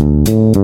Música